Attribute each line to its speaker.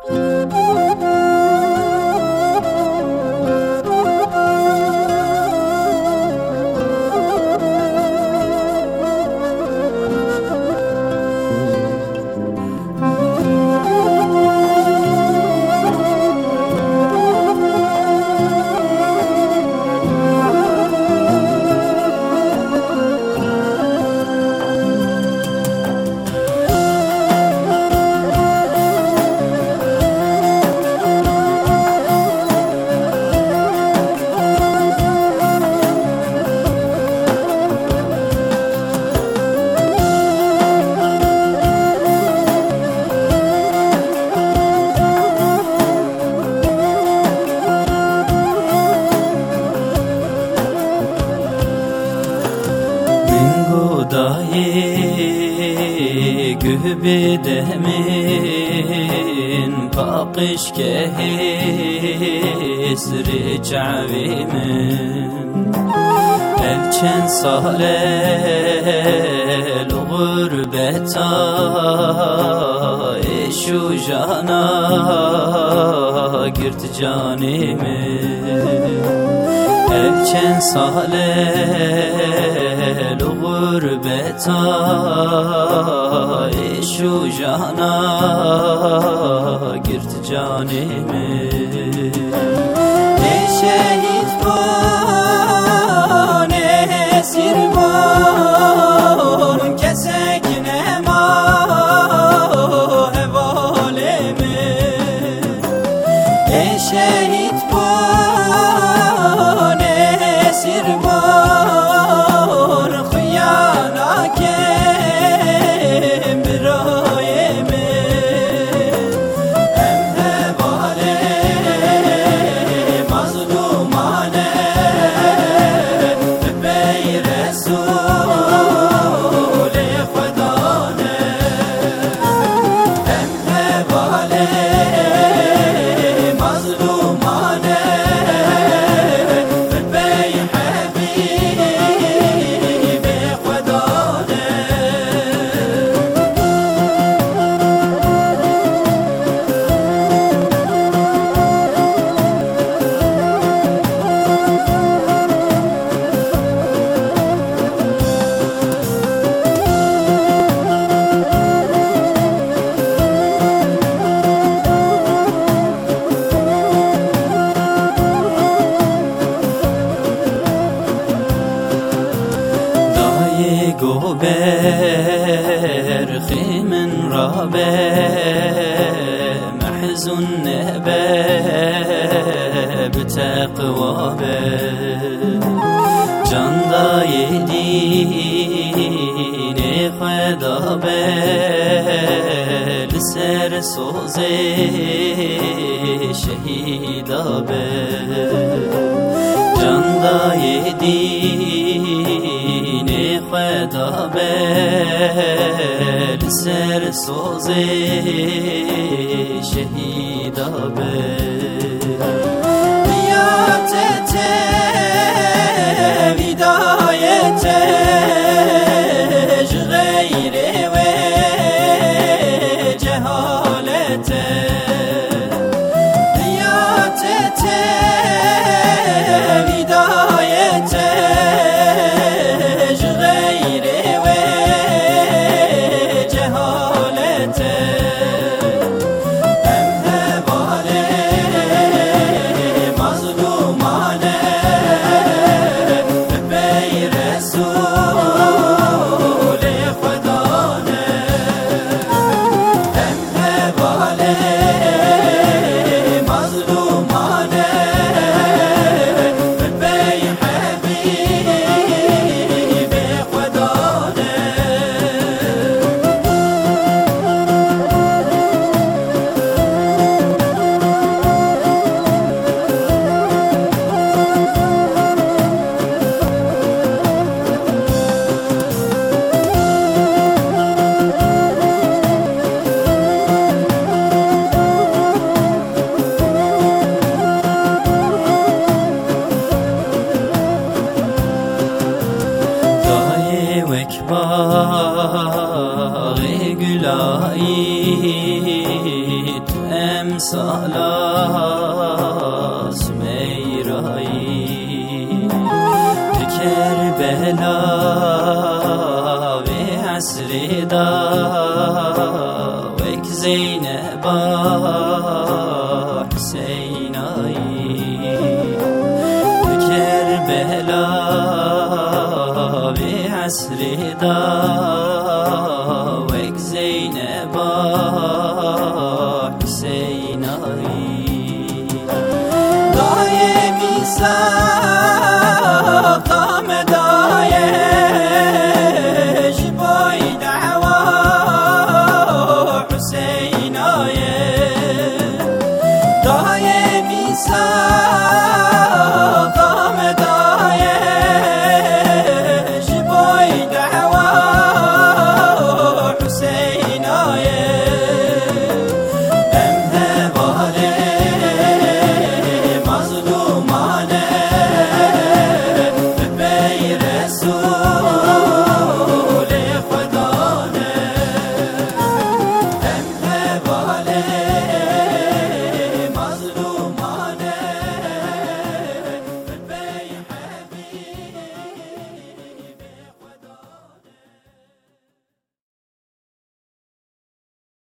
Speaker 1: 嗯 بدمين من باقش كهيس رجعوي من أبشن صار الغربة شو جانا قرت جاني من أبشن صار gurbeta Eşu cana girdi canimi. Neşe برخي من رابع محزن نهبة بتقوى جان دا يدين خدا لسر سوز شهيدا جان دا يدين پیدا بل سر سوز شهیدا بل باغي قلايت امسالاس ميراي كربلا بعسر دا وك زينب حسين Rida Vek Zeyneba Hüseyin Ali. Daim